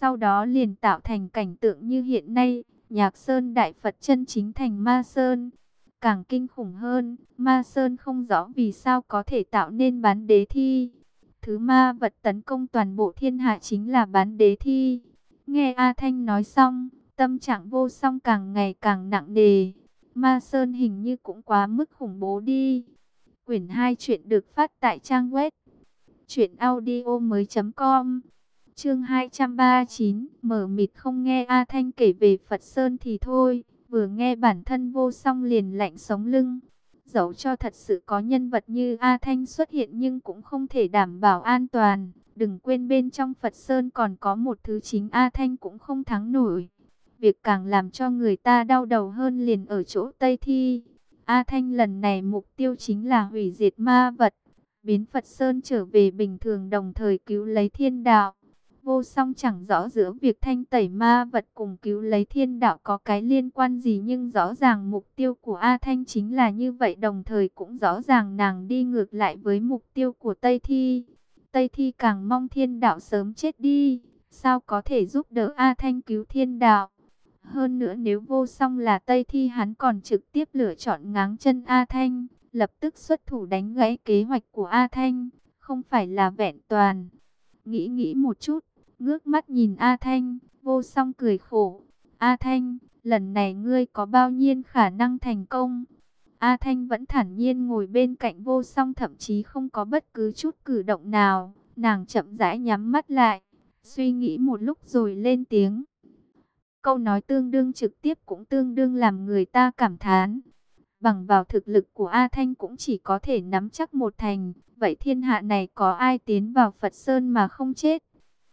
Sau đó liền tạo thành cảnh tượng như hiện nay, Nhạc Sơn Đại Phật chân chính thành Ma Sơn. Càng kinh khủng hơn, Ma Sơn không rõ vì sao có thể tạo nên bán đế thi. Thứ ma vật tấn công toàn bộ thiên hạ chính là bán đế thi. Nghe A Thanh nói xong, tâm trạng vô song càng ngày càng nặng nề. Ma Sơn hình như cũng quá mức khủng bố đi. Quyển 2 chuyện được phát tại trang web truyệnaudiomoi.com. Chương 239, mở mịt không nghe A Thanh kể về Phật Sơn thì thôi, vừa nghe bản thân vô song liền lạnh sống lưng. Dẫu cho thật sự có nhân vật như A Thanh xuất hiện nhưng cũng không thể đảm bảo an toàn. Đừng quên bên trong Phật Sơn còn có một thứ chính A Thanh cũng không thắng nổi. Việc càng làm cho người ta đau đầu hơn liền ở chỗ Tây Thi. A Thanh lần này mục tiêu chính là hủy diệt ma vật, biến Phật Sơn trở về bình thường đồng thời cứu lấy thiên đạo. Vô song chẳng rõ giữa việc thanh tẩy ma vật cùng cứu lấy thiên đạo có cái liên quan gì nhưng rõ ràng mục tiêu của A Thanh chính là như vậy đồng thời cũng rõ ràng nàng đi ngược lại với mục tiêu của Tây Thi. Tây Thi càng mong thiên đạo sớm chết đi, sao có thể giúp đỡ A Thanh cứu thiên đạo. Hơn nữa nếu vô song là Tây Thi hắn còn trực tiếp lựa chọn ngáng chân A Thanh, lập tức xuất thủ đánh gãy kế hoạch của A Thanh, không phải là vẹn toàn. Nghĩ nghĩ một chút, ngước mắt nhìn A Thanh, vô song cười khổ. A Thanh, lần này ngươi có bao nhiêu khả năng thành công? A Thanh vẫn thản nhiên ngồi bên cạnh vô song thậm chí không có bất cứ chút cử động nào. Nàng chậm rãi nhắm mắt lại, suy nghĩ một lúc rồi lên tiếng. Câu nói tương đương trực tiếp cũng tương đương làm người ta cảm thán. Bằng vào thực lực của A Thanh cũng chỉ có thể nắm chắc một thành. Vậy thiên hạ này có ai tiến vào Phật Sơn mà không chết?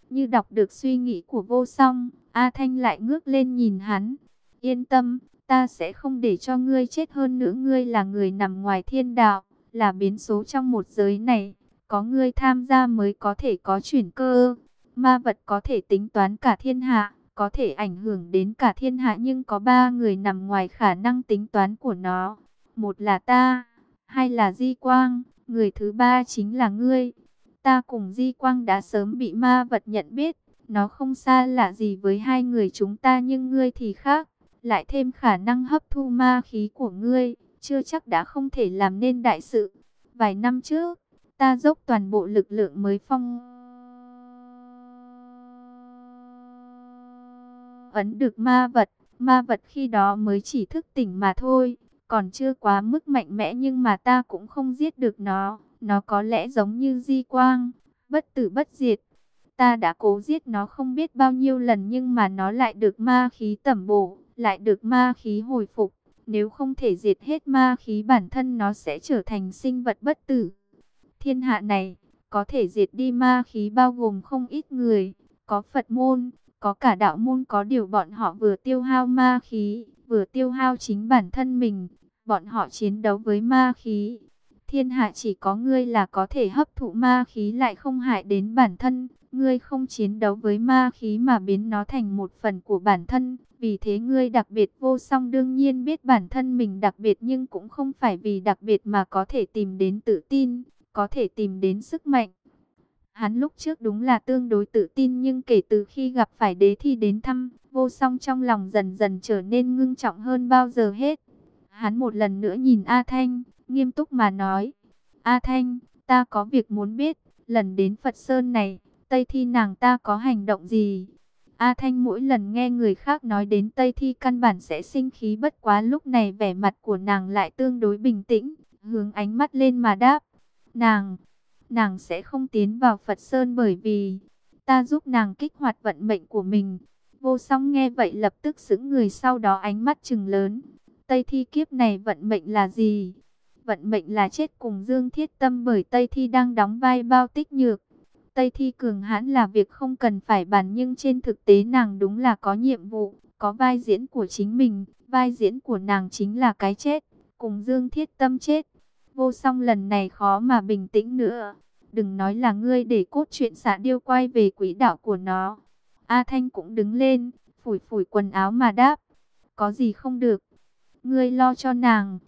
Như đọc được suy nghĩ của vô song, A Thanh lại ngước lên nhìn hắn. Yên tâm, ta sẽ không để cho ngươi chết hơn nữa. Ngươi là người nằm ngoài thiên đạo, là biến số trong một giới này. Có ngươi tham gia mới có thể có chuyển cơ. Ma vật có thể tính toán cả thiên hạ có thể ảnh hưởng đến cả thiên hạ nhưng có ba người nằm ngoài khả năng tính toán của nó. Một là ta, hai là Di Quang, người thứ ba chính là ngươi. Ta cùng Di Quang đã sớm bị ma vật nhận biết, nó không xa lạ gì với hai người chúng ta nhưng ngươi thì khác. Lại thêm khả năng hấp thu ma khí của ngươi, chưa chắc đã không thể làm nên đại sự. Vài năm trước, ta dốc toàn bộ lực lượng mới phong ấn được ma vật. Ma vật khi đó mới chỉ thức tỉnh mà thôi, còn chưa quá mức mạnh mẽ nhưng mà ta cũng không giết được nó. Nó có lẽ giống như di quang, bất tử bất diệt. Ta đã cố giết nó không biết bao nhiêu lần nhưng mà nó lại được ma khí tẩm bổ, lại được ma khí hồi phục. Nếu không thể diệt hết ma khí bản thân nó sẽ trở thành sinh vật bất tử. Thiên hạ này, có thể diệt đi ma khí bao gồm không ít người, có Phật môn, có cả đạo môn có điều bọn họ vừa tiêu hao ma khí, vừa tiêu hao chính bản thân mình. Bọn họ chiến đấu với ma khí. Thiên hạ chỉ có ngươi là có thể hấp thụ ma khí lại không hại đến bản thân. Ngươi không chiến đấu với ma khí mà biến nó thành một phần của bản thân. Vì thế ngươi đặc biệt vô song đương nhiên biết bản thân mình đặc biệt nhưng cũng không phải vì đặc biệt mà có thể tìm đến tự tin, có thể tìm đến sức mạnh. Hắn lúc trước đúng là tương đối tự tin nhưng kể từ khi gặp phải đế thi đến thăm, vô song trong lòng dần dần trở nên ngưng trọng hơn bao giờ hết. Hắn một lần nữa nhìn A Thanh, nghiêm túc mà nói. A Thanh, ta có việc muốn biết, lần đến Phật Sơn này, Tây Thi nàng ta có hành động gì? A Thanh mỗi lần nghe người khác nói đến Tây Thi căn bản sẽ sinh khí bất quá lúc này vẻ mặt của nàng lại tương đối bình tĩnh, hướng ánh mắt lên mà đáp. Nàng, nàng sẽ không tiến vào Phật Sơn bởi vì ta giúp nàng kích hoạt vận mệnh của mình. Vô song nghe vậy lập tức xứng người sau đó ánh mắt trừng lớn. Tây thi kiếp này vận mệnh là gì? Vận mệnh là chết cùng Dương Thiết Tâm bởi Tây thi đang đóng vai bao tích nhược. Tây thi cường hãn là việc không cần phải bàn nhưng trên thực tế nàng đúng là có nhiệm vụ, có vai diễn của chính mình. Vai diễn của nàng chính là cái chết, cùng Dương Thiết Tâm chết vô song lần này khó mà bình tĩnh nữa. Đừng nói là ngươi để cốt chuyện xạ điêu quay về quỹ đạo của nó. A Thanh cũng đứng lên, phủi phủi quần áo mà đáp. Có gì không được. Ngươi lo cho nàng.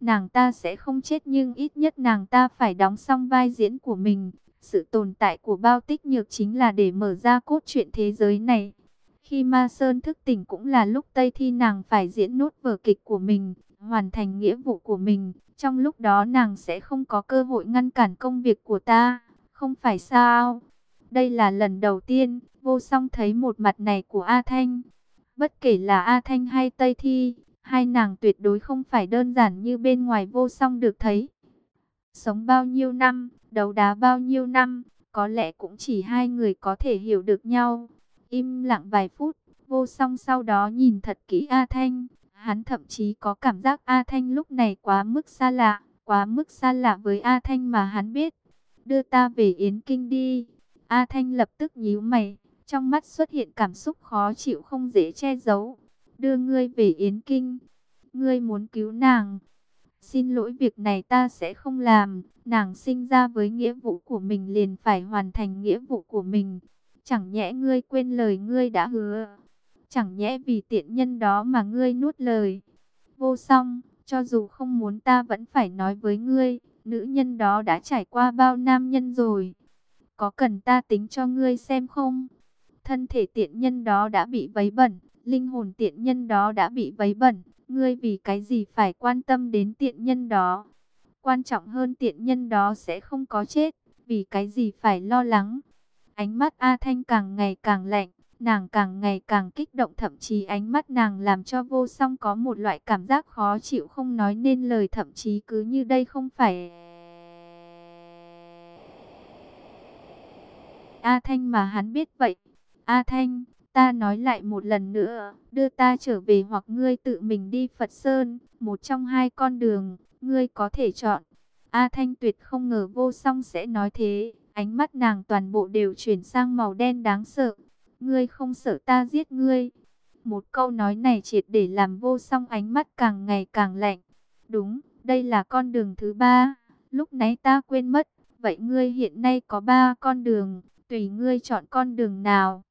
Nàng ta sẽ không chết nhưng ít nhất nàng ta phải đóng xong vai diễn của mình. Sự tồn tại của bao tích nhược chính là để mở ra cốt truyện thế giới này. Khi Ma Sơn thức tỉnh cũng là lúc Tây Thi nàng phải diễn nốt vở kịch của mình, hoàn thành nghĩa vụ của mình. Trong lúc đó nàng sẽ không có cơ hội ngăn cản công việc của ta, không phải sao? Đây là lần đầu tiên vô song thấy một mặt này của A Thanh. Bất kể là A Thanh hay Tây Thi, hai nàng tuyệt đối không phải đơn giản như bên ngoài vô song được thấy. Sống bao nhiêu năm, đấu đá bao nhiêu năm, có lẽ cũng chỉ hai người có thể hiểu được nhau. Im lặng vài phút, vô song sau đó nhìn thật kỹ A Thanh. Hắn thậm chí có cảm giác A Thanh lúc này quá mức xa lạ, quá mức xa lạ với A Thanh mà hắn biết. Đưa ta về Yến Kinh đi. A Thanh lập tức nhíu mày, trong mắt xuất hiện cảm xúc khó chịu không dễ che giấu. Đưa ngươi về Yến Kinh. Ngươi muốn cứu nàng. Xin lỗi việc này ta sẽ không làm. Nàng sinh ra với nghĩa vụ của mình liền phải hoàn thành nghĩa vụ của mình. Chẳng nhẽ ngươi quên lời ngươi đã hứa. Chẳng nhẽ vì tiện nhân đó mà ngươi nuốt lời. Vô song, cho dù không muốn ta vẫn phải nói với ngươi. Nữ nhân đó đã trải qua bao nam nhân rồi. Có cần ta tính cho ngươi xem không? Thân thể tiện nhân đó đã bị vấy bẩn. Linh hồn tiện nhân đó đã bị vấy bẩn. Ngươi vì cái gì phải quan tâm đến tiện nhân đó? Quan trọng hơn tiện nhân đó sẽ không có chết. Vì cái gì phải lo lắng? Ánh mắt A Thanh càng ngày càng lạnh, nàng càng ngày càng kích động thậm chí ánh mắt nàng làm cho vô song có một loại cảm giác khó chịu không nói nên lời thậm chí cứ như đây không phải... A Thanh mà hắn biết vậy. A Thanh, ta nói lại một lần nữa, đưa ta trở về hoặc ngươi tự mình đi Phật Sơn, một trong hai con đường, ngươi có thể chọn. A Thanh tuyệt không ngờ vô song sẽ nói thế, Ánh mắt nàng toàn bộ đều chuyển sang màu đen đáng sợ. Ngươi không sợ ta giết ngươi. Một câu nói này triệt để làm vô song ánh mắt càng ngày càng lạnh. Đúng, đây là con đường thứ ba. Lúc nãy ta quên mất. Vậy ngươi hiện nay có ba con đường. Tùy ngươi chọn con đường nào.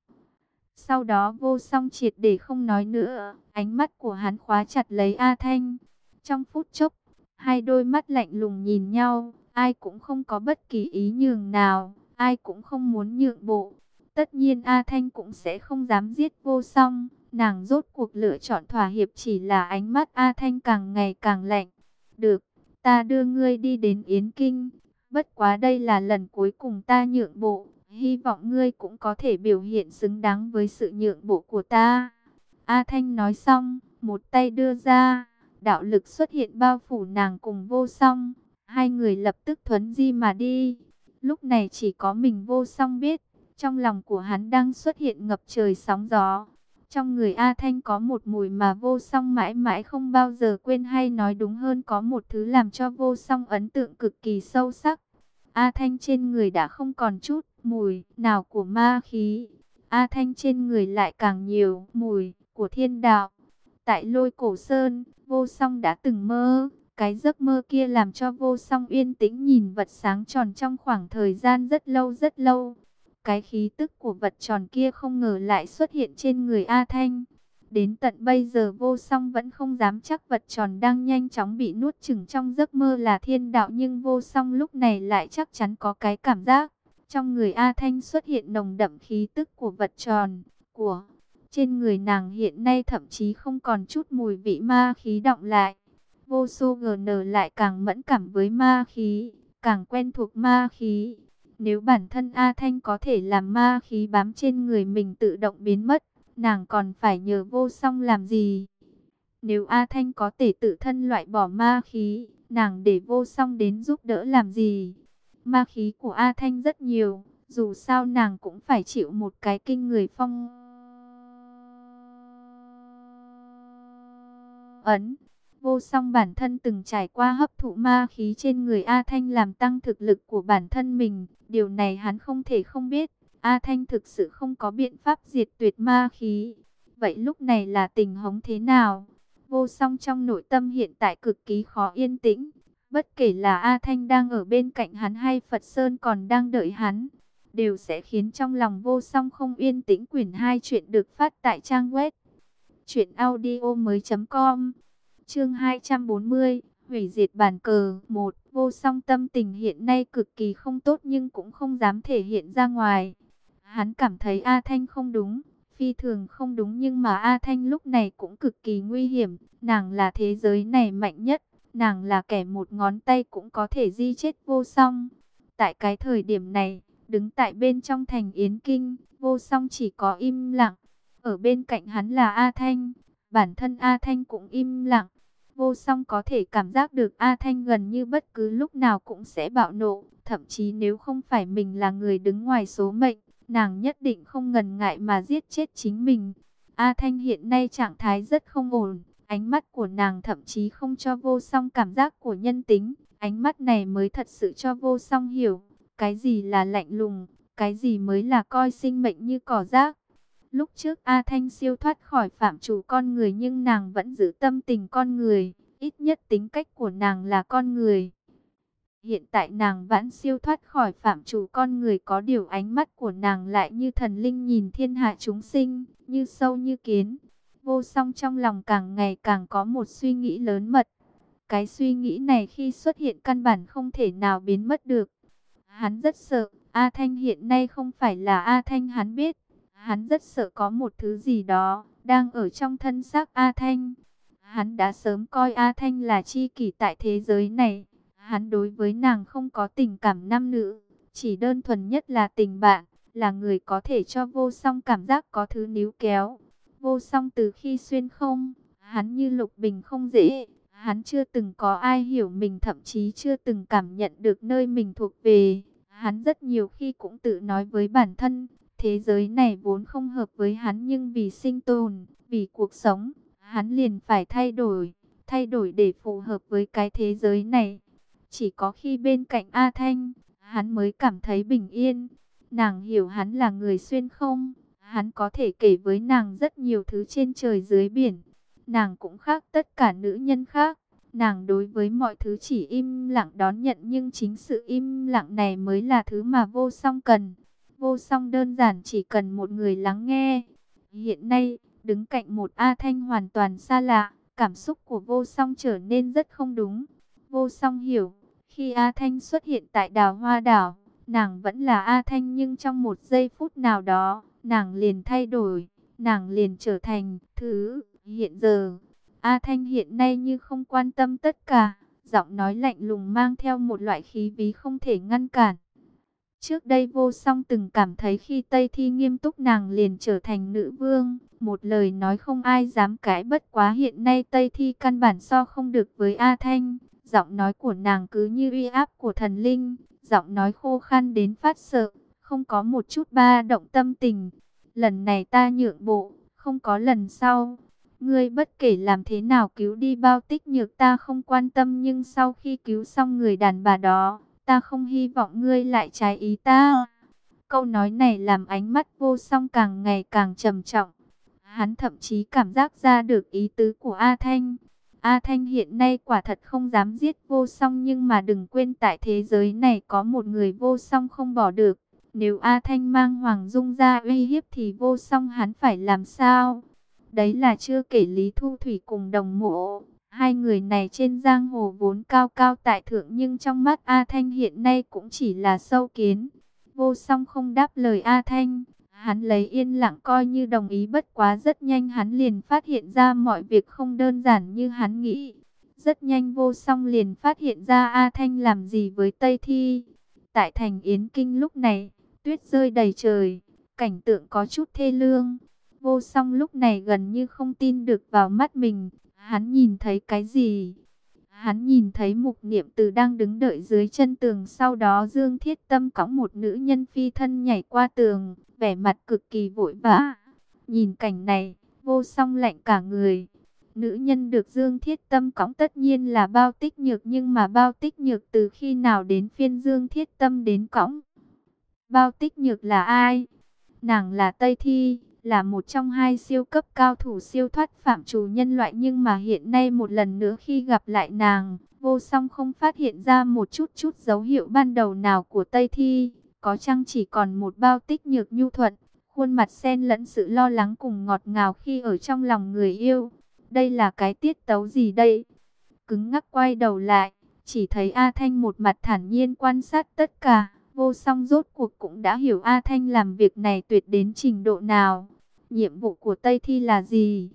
Sau đó vô song triệt để không nói nữa. Ánh mắt của hắn khóa chặt lấy A Thanh. Trong phút chốc, hai đôi mắt lạnh lùng nhìn nhau. Ai cũng không có bất kỳ ý nhường nào, ai cũng không muốn nhượng bộ. Tất nhiên A Thanh cũng sẽ không dám giết vô song. Nàng rốt cuộc lựa chọn thỏa hiệp chỉ là ánh mắt A Thanh càng ngày càng lạnh. Được, ta đưa ngươi đi đến Yến Kinh. Bất quá đây là lần cuối cùng ta nhượng bộ. Hy vọng ngươi cũng có thể biểu hiện xứng đáng với sự nhượng bộ của ta. A Thanh nói xong, một tay đưa ra, đạo lực xuất hiện bao phủ nàng cùng vô song. Hai người lập tức thuấn di mà đi. Lúc này chỉ có mình vô song biết. Trong lòng của hắn đang xuất hiện ngập trời sóng gió. Trong người A Thanh có một mùi mà vô song mãi mãi không bao giờ quên hay nói đúng hơn có một thứ làm cho vô song ấn tượng cực kỳ sâu sắc. A Thanh trên người đã không còn chút mùi nào của ma khí. A Thanh trên người lại càng nhiều mùi của thiên đạo. Tại lôi cổ sơn, vô song đã từng mơ, cái giấc mơ kia làm cho vô song yên tĩnh nhìn vật sáng tròn trong khoảng thời gian rất lâu rất lâu. Cái khí tức của vật tròn kia không ngờ lại xuất hiện trên người A Thanh. Đến tận bây giờ vô song vẫn không dám chắc vật tròn đang nhanh chóng bị nuốt chừng trong giấc mơ là thiên đạo nhưng vô song lúc này lại chắc chắn có cái cảm giác. Trong người A Thanh xuất hiện nồng đậm khí tức của vật tròn, của trên người nàng hiện nay thậm chí không còn chút mùi vị ma khí động lại. Vô số GN lại càng mẫn cảm với ma khí, càng quen thuộc ma khí. Nếu bản thân A Thanh có thể làm ma khí bám trên người mình tự động biến mất, nàng còn phải nhờ vô song làm gì? Nếu A Thanh có thể tự thân loại bỏ ma khí, nàng để vô song đến giúp đỡ làm gì? Ma khí của A Thanh rất nhiều, dù sao nàng cũng phải chịu một cái kinh người phong ấn. Vô song bản thân từng trải qua hấp thụ ma khí trên người A Thanh làm tăng thực lực của bản thân mình. Điều này hắn không thể không biết. A Thanh thực sự không có biện pháp diệt tuyệt ma khí. Vậy lúc này là tình huống thế nào? Vô song trong nội tâm hiện tại cực kỳ khó yên tĩnh. Bất kể là A Thanh đang ở bên cạnh hắn hay Phật Sơn còn đang đợi hắn. Đều sẽ khiến trong lòng vô song không yên tĩnh quyển hai chuyện được phát tại trang web. Chuyện audio mới.com Chương 240, hủy diệt bàn cờ. Một, vô song tâm tình hiện nay cực kỳ không tốt nhưng cũng không dám thể hiện ra ngoài. Hắn cảm thấy A Thanh không đúng, phi thường không đúng nhưng mà A Thanh lúc này cũng cực kỳ nguy hiểm. Nàng là thế giới này mạnh nhất, nàng là kẻ một ngón tay cũng có thể di chết vô song. Tại cái thời điểm này, đứng tại bên trong thành Yến Kinh, vô song chỉ có im lặng. Ở bên cạnh hắn là A Thanh, bản thân A Thanh cũng im lặng. Vô song có thể cảm giác được A Thanh gần như bất cứ lúc nào cũng sẽ bạo nộ. Thậm chí nếu không phải mình là người đứng ngoài số mệnh, nàng nhất định không ngần ngại mà giết chết chính mình. A Thanh hiện nay trạng thái rất không ổn. Ánh mắt của nàng thậm chí không cho vô song cảm giác của nhân tính. Ánh mắt này mới thật sự cho vô song hiểu. Cái gì là lạnh lùng, cái gì mới là coi sinh mệnh như cỏ rác. Lúc trước A Thanh siêu thoát khỏi phạm chủ con người nhưng nàng vẫn giữ tâm tình con người, ít nhất tính cách của nàng là con người. Hiện tại nàng vẫn siêu thoát khỏi phạm chủ con người có điều ánh mắt của nàng lại như thần linh nhìn thiên hạ chúng sinh, như sâu như kiến. Vô song trong lòng càng ngày càng có một suy nghĩ lớn mật. Cái suy nghĩ này khi xuất hiện căn bản không thể nào biến mất được. Hắn rất sợ, A Thanh hiện nay không phải là A Thanh hắn biết. Hắn rất sợ có một thứ gì đó đang ở trong thân xác A Thanh. Hắn đã sớm coi A Thanh là chi kỷ tại thế giới này. Hắn đối với nàng không có tình cảm nam nữ, chỉ đơn thuần nhất là tình bạn, là người có thể cho vô song cảm giác có thứ níu kéo. Vô song từ khi xuyên không, hắn như lục bình không dễ, hắn chưa từng có ai hiểu mình thậm chí chưa từng cảm nhận được nơi mình thuộc về. Hắn rất nhiều khi cũng tự nói với bản thân, thế giới này vốn không hợp với hắn nhưng vì sinh tồn, vì cuộc sống, hắn liền phải thay đổi, thay đổi để phù hợp với cái thế giới này. Chỉ có khi bên cạnh A Thanh, hắn mới cảm thấy bình yên. Nàng hiểu hắn là người xuyên không, hắn có thể kể với nàng rất nhiều thứ trên trời dưới biển. Nàng cũng khác tất cả nữ nhân khác. Nàng đối với mọi thứ chỉ im lặng đón nhận nhưng chính sự im lặng này mới là thứ mà vô song cần. Vô song đơn giản chỉ cần một người lắng nghe. Hiện nay, đứng cạnh một A Thanh hoàn toàn xa lạ, cảm xúc của vô song trở nên rất không đúng. Vô song hiểu, khi A Thanh xuất hiện tại đào hoa đảo, nàng vẫn là A Thanh nhưng trong một giây phút nào đó, nàng liền thay đổi, nàng liền trở thành thứ hiện giờ. A Thanh hiện nay như không quan tâm tất cả, giọng nói lạnh lùng mang theo một loại khí ví không thể ngăn cản. Trước đây vô song từng cảm thấy khi Tây Thi nghiêm túc nàng liền trở thành nữ vương, một lời nói không ai dám cãi bất quá hiện nay Tây Thi căn bản so không được với A Thanh, giọng nói của nàng cứ như uy áp của thần linh, giọng nói khô khan đến phát sợ, không có một chút ba động tâm tình. Lần này ta nhượng bộ, không có lần sau. Ngươi bất kể làm thế nào cứu đi bao tích nhược ta không quan tâm nhưng sau khi cứu xong người đàn bà đó, ta không hy vọng ngươi lại trái ý ta. Câu nói này làm ánh mắt vô song càng ngày càng trầm trọng. Hắn thậm chí cảm giác ra được ý tứ của A Thanh. A Thanh hiện nay quả thật không dám giết vô song nhưng mà đừng quên tại thế giới này có một người vô song không bỏ được. Nếu A Thanh mang Hoàng Dung ra uy hiếp thì vô song hắn phải làm sao? Đấy là chưa kể Lý Thu Thủy cùng đồng mộ. Hai người này trên giang hồ vốn cao cao tại thượng nhưng trong mắt A Thanh hiện nay cũng chỉ là sâu kiến. Vô song không đáp lời A Thanh. Hắn lấy yên lặng coi như đồng ý bất quá rất nhanh hắn liền phát hiện ra mọi việc không đơn giản như hắn nghĩ. Rất nhanh vô song liền phát hiện ra A Thanh làm gì với Tây Thi. Tại thành Yến Kinh lúc này, tuyết rơi đầy trời, cảnh tượng có chút thê lương. Vô song lúc này gần như không tin được vào mắt mình, hắn nhìn thấy cái gì? Hắn nhìn thấy mục niệm từ đang đứng đợi dưới chân tường sau đó Dương Thiết Tâm cõng một nữ nhân phi thân nhảy qua tường, vẻ mặt cực kỳ vội vã. Nhìn cảnh này, vô song lạnh cả người. Nữ nhân được Dương Thiết Tâm cõng tất nhiên là bao tích nhược nhưng mà bao tích nhược từ khi nào đến phiên Dương Thiết Tâm đến cõng. Bao tích nhược là ai? Nàng là Tây Thi, là một trong hai siêu cấp cao thủ siêu thoát phạm trù nhân loại nhưng mà hiện nay một lần nữa khi gặp lại nàng, vô song không phát hiện ra một chút chút dấu hiệu ban đầu nào của Tây Thi, có chăng chỉ còn một bao tích nhược nhu thuận, khuôn mặt xen lẫn sự lo lắng cùng ngọt ngào khi ở trong lòng người yêu. Đây là cái tiết tấu gì đây? cứng ngắc quay đầu lại, chỉ thấy A Thanh một mặt thản nhiên quan sát tất cả. Vô song rốt cuộc cũng đã hiểu A Thanh làm việc này tuyệt đến trình độ nào. Nhiệm vụ của Tây Thi là gì?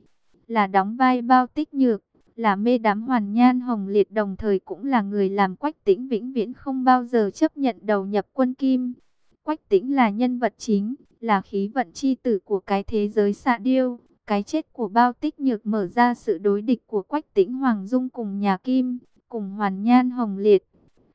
Là đóng vai bao tích nhược, là mê đám hoàn nhan hồng liệt đồng thời cũng là người làm quách tĩnh vĩnh viễn không bao giờ chấp nhận đầu nhập quân kim. Quách tĩnh là nhân vật chính, là khí vận chi tử của cái thế giới xạ điêu. Cái chết của bao tích nhược mở ra sự đối địch của quách tĩnh Hoàng Dung cùng nhà Kim, cùng hoàn nhan hồng liệt.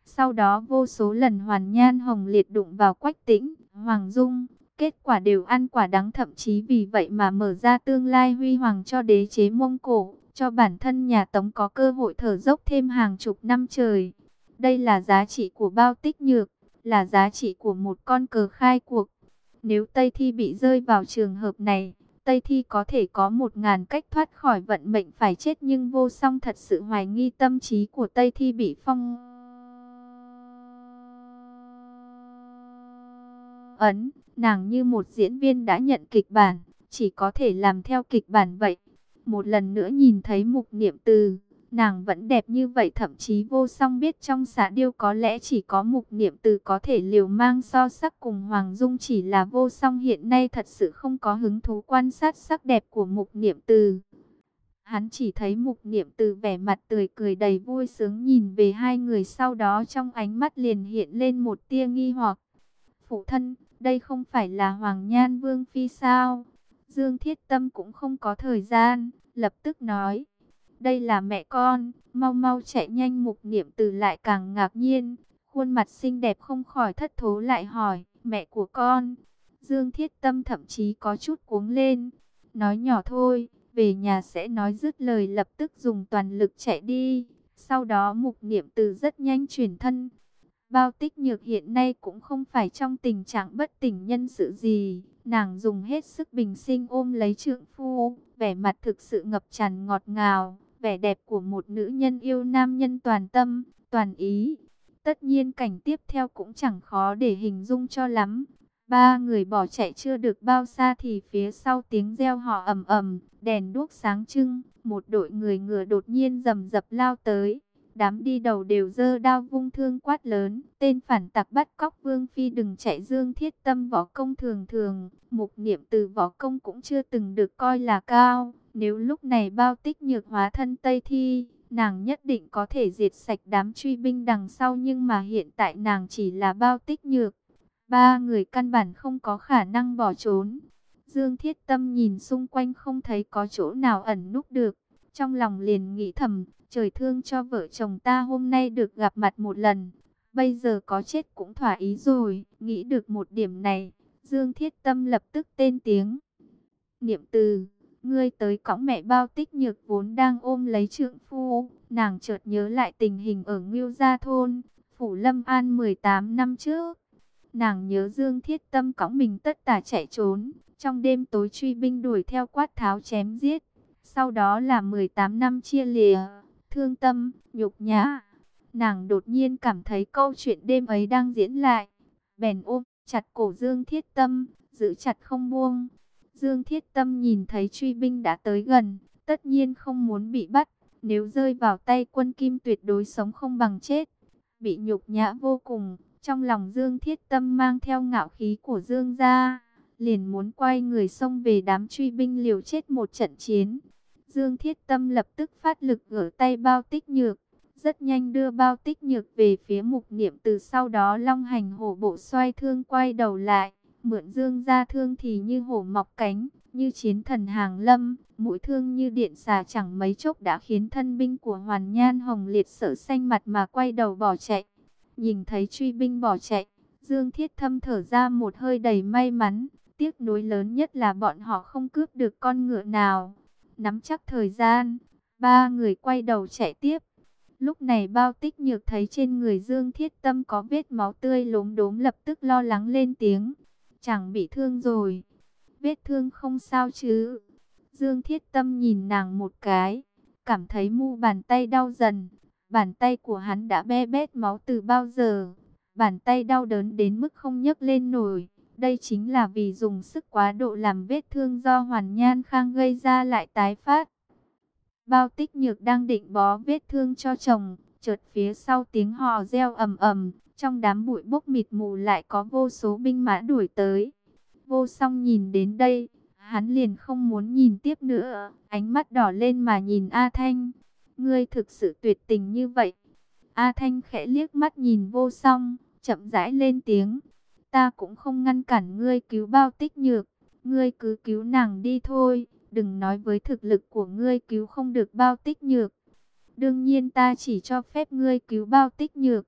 Sau đó vô số lần hoàn nhan hồng liệt đụng vào quách tĩnh, Hoàng Dung, kết quả đều ăn quả đắng thậm chí vì vậy mà mở ra tương lai huy hoàng cho đế chế Mông Cổ, cho bản thân nhà Tống có cơ hội thở dốc thêm hàng chục năm trời. Đây là giá trị của bao tích nhược, là giá trị của một con cờ khai cuộc. Nếu Tây Thi bị rơi vào trường hợp này, Tây Thi có thể có một ngàn cách thoát khỏi vận mệnh phải chết nhưng vô song thật sự hoài nghi tâm trí của Tây Thi bị phong ấn. Nàng như một diễn viên đã nhận kịch bản, chỉ có thể làm theo kịch bản vậy. Một lần nữa nhìn thấy mục niệm từ, nàng vẫn đẹp như vậy thậm chí vô song biết trong xã điêu có lẽ chỉ có mục niệm từ có thể liều mang so sắc cùng Hoàng Dung chỉ là vô song hiện nay thật sự không có hứng thú quan sát sắc đẹp của mục niệm từ. Hắn chỉ thấy mục niệm từ vẻ mặt tươi cười đầy vui sướng nhìn về hai người sau đó trong ánh mắt liền hiện lên một tia nghi hoặc. Phụ thân, đây không phải là Hoàng Nhan Vương Phi sao? Dương Thiết Tâm cũng không có thời gian, lập tức nói. Đây là mẹ con, mau mau chạy nhanh mục niệm từ lại càng ngạc nhiên. Khuôn mặt xinh đẹp không khỏi thất thố lại hỏi, mẹ của con. Dương Thiết Tâm thậm chí có chút cuống lên. Nói nhỏ thôi, về nhà sẽ nói dứt lời lập tức dùng toàn lực chạy đi. Sau đó mục niệm từ rất nhanh chuyển thân. Bao tích nhược hiện nay cũng không phải trong tình trạng bất tỉnh nhân sự gì. Nàng dùng hết sức bình sinh ôm lấy trượng phu, vẻ mặt thực sự ngập tràn ngọt ngào, vẻ đẹp của một nữ nhân yêu nam nhân toàn tâm, toàn ý. Tất nhiên cảnh tiếp theo cũng chẳng khó để hình dung cho lắm. Ba người bỏ chạy chưa được bao xa thì phía sau tiếng reo họ ầm ầm, đèn đuốc sáng trưng, một đội người ngựa đột nhiên rầm rập lao tới. Đám đi đầu đều dơ đao vung thương quát lớn. Tên phản tặc bắt cóc Vương Phi đừng chạy dương thiết tâm võ công thường thường. Mục niệm từ võ công cũng chưa từng được coi là cao. Nếu lúc này bao tích nhược hóa thân Tây Thi, nàng nhất định có thể diệt sạch đám truy binh đằng sau. Nhưng mà hiện tại nàng chỉ là bao tích nhược. Ba người căn bản không có khả năng bỏ trốn. Dương Thiết Tâm nhìn xung quanh không thấy có chỗ nào ẩn núp được. Trong lòng liền nghĩ thầm, Trời thương cho vợ chồng ta hôm nay được gặp mặt một lần. Bây giờ có chết cũng thỏa ý rồi. Nghĩ được một điểm này. Dương Thiết Tâm lập tức tên tiếng. Niệm từ. Ngươi tới cõng mẹ bao tích nhược vốn đang ôm lấy trượng phu. Nàng chợt nhớ lại tình hình ở Ngưu Gia Thôn. Phủ Lâm An 18 năm trước. Nàng nhớ Dương Thiết Tâm cõng mình tất tả chạy trốn. Trong đêm tối truy binh đuổi theo quát tháo chém giết. Sau đó là 18 năm chia lìa thương tâm, nhục nhã. Nàng đột nhiên cảm thấy câu chuyện đêm ấy đang diễn lại. Bèn ôm chặt cổ Dương Thiết Tâm, giữ chặt không buông. Dương Thiết Tâm nhìn thấy truy binh đã tới gần, tất nhiên không muốn bị bắt. Nếu rơi vào tay quân kim tuyệt đối sống không bằng chết. Bị nhục nhã vô cùng, trong lòng Dương Thiết Tâm mang theo ngạo khí của Dương gia. Liền muốn quay người xông về đám truy binh liều chết một trận chiến. Dương Thiết Tâm lập tức phát lực gỡ tay bao tích nhược. Rất nhanh đưa bao tích nhược về phía mục niệm từ sau đó long hành hổ bộ xoay thương quay đầu lại. Mượn dương ra thương thì như hổ mọc cánh, như chiến thần hàng lâm. Mũi thương như điện xà chẳng mấy chốc đã khiến thân binh của Hoàn Nhan Hồng liệt sợ xanh mặt mà quay đầu bỏ chạy. Nhìn thấy truy binh bỏ chạy, Dương Thiết Thâm thở ra một hơi đầy may mắn. Tiếc nuối lớn nhất là bọn họ không cướp được con ngựa nào nắm chắc thời gian, ba người quay đầu chạy tiếp. Lúc này bao tích nhược thấy trên người Dương Thiết Tâm có vết máu tươi lốm đốm lập tức lo lắng lên tiếng. Chẳng bị thương rồi. Vết thương không sao chứ. Dương Thiết Tâm nhìn nàng một cái. Cảm thấy mu bàn tay đau dần. Bàn tay của hắn đã be bét máu từ bao giờ. Bàn tay đau đớn đến mức không nhấc lên nổi. Đây chính là vì dùng sức quá độ làm vết thương do Hoàn Nhan Khang gây ra lại tái phát. Bao tích nhược đang định bó vết thương cho chồng, chợt phía sau tiếng hò reo ầm ầm, trong đám bụi bốc mịt mù lại có vô số binh mã đuổi tới. Vô song nhìn đến đây, hắn liền không muốn nhìn tiếp nữa, ánh mắt đỏ lên mà nhìn A Thanh. Ngươi thực sự tuyệt tình như vậy. A Thanh khẽ liếc mắt nhìn vô song, chậm rãi lên tiếng. Ta cũng không ngăn cản ngươi cứu bao tích nhược, ngươi cứ cứu nàng đi thôi, đừng nói với thực lực của ngươi cứu không được bao tích nhược. Đương nhiên ta chỉ cho phép ngươi cứu bao tích nhược,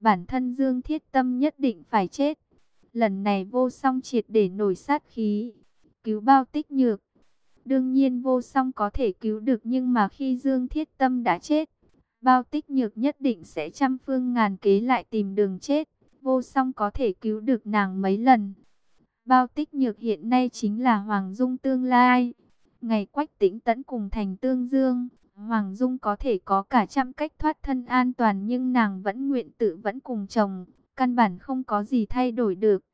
bản thân Dương Thiết Tâm nhất định phải chết. Lần này vô song triệt để nổi sát khí, cứu bao tích nhược. Đương nhiên vô song có thể cứu được nhưng mà khi Dương Thiết Tâm đã chết, bao tích nhược nhất định sẽ trăm phương ngàn kế lại tìm đường chết. Vô song có thể cứu được nàng mấy lần. Bao tích nhược hiện nay chính là Hoàng Dung tương lai. Ngày quách tĩnh tẫn cùng thành tương dương, Hoàng Dung có thể có cả trăm cách thoát thân an toàn nhưng nàng vẫn nguyện tự vẫn cùng chồng, căn bản không có gì thay đổi được.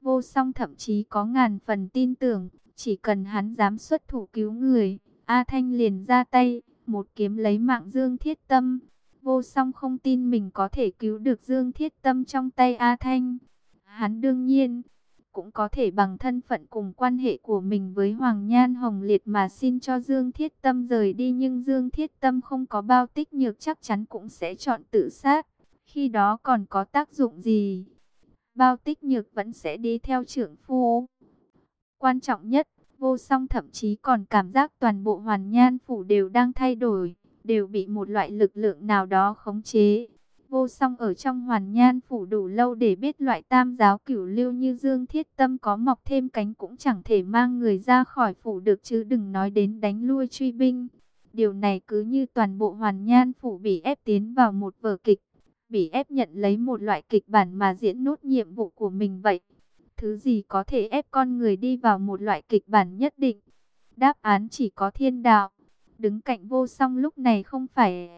Vô song thậm chí có ngàn phần tin tưởng, chỉ cần hắn dám xuất thủ cứu người, A Thanh liền ra tay, một kiếm lấy mạng Dương Thiết Tâm. Vô song không tin mình có thể cứu được Dương Thiết Tâm trong tay A Thanh. Hắn đương nhiên cũng có thể bằng thân phận cùng quan hệ của mình với Hoàng Nhan Hồng Liệt mà xin cho Dương Thiết Tâm rời đi nhưng Dương Thiết Tâm không có bao tích nhược chắc chắn cũng sẽ chọn tự sát. Khi đó còn có tác dụng gì? Bao tích nhược vẫn sẽ đi theo trưởng phu. Quan trọng nhất, vô song thậm chí còn cảm giác toàn bộ Hoàn Nhan Phủ đều đang thay đổi, đều bị một loại lực lượng nào đó khống chế. Vô song ở trong hoàn nhan phủ đủ lâu để biết loại tam giáo cửu lưu như Dương Thiết Tâm có mọc thêm cánh cũng chẳng thể mang người ra khỏi phủ được chứ đừng nói đến đánh lui truy binh. Điều này cứ như toàn bộ hoàn nhan phủ bị ép tiến vào một vở kịch, bị ép nhận lấy một loại kịch bản mà diễn nốt nhiệm vụ của mình vậy. Thứ gì có thể ép con người đi vào một loại kịch bản nhất định? Đáp án chỉ có thiên đạo. Đứng cạnh vô song lúc này không phải...